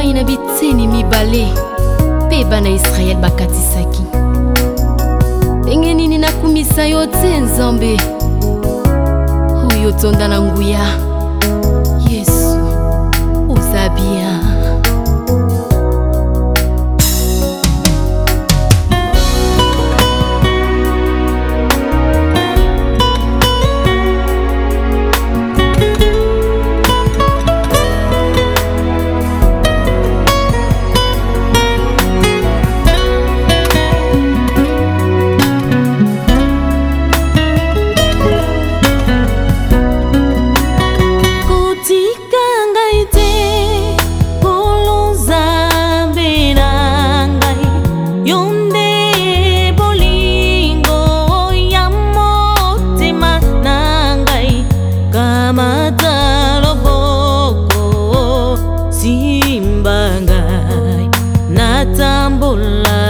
mai na biteni mibale mpe bana israele bakatisaki ndenge nini nakumisa yo te nzambe oyo tonda na nguya simba ngai natambola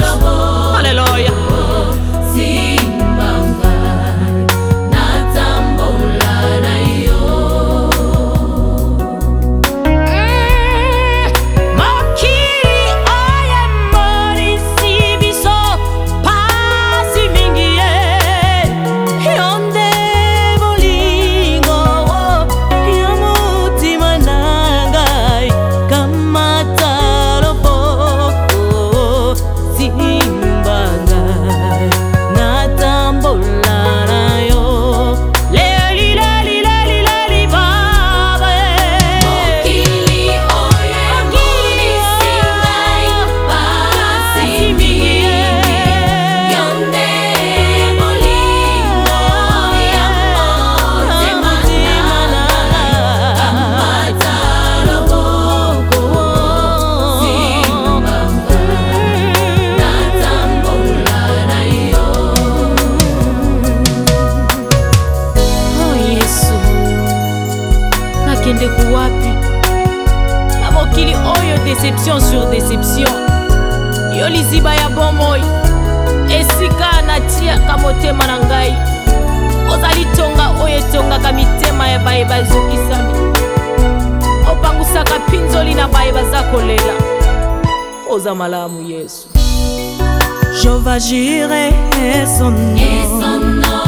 don't know. déception sur déception yo liziba ya bomoi esika natiaka motema na ngai ozali tonga oyo etongaka mitema ya baye bazokisami opangusaka mpinzoli na baye baza kolela oza malamu yesu jova jire esonno, esonno.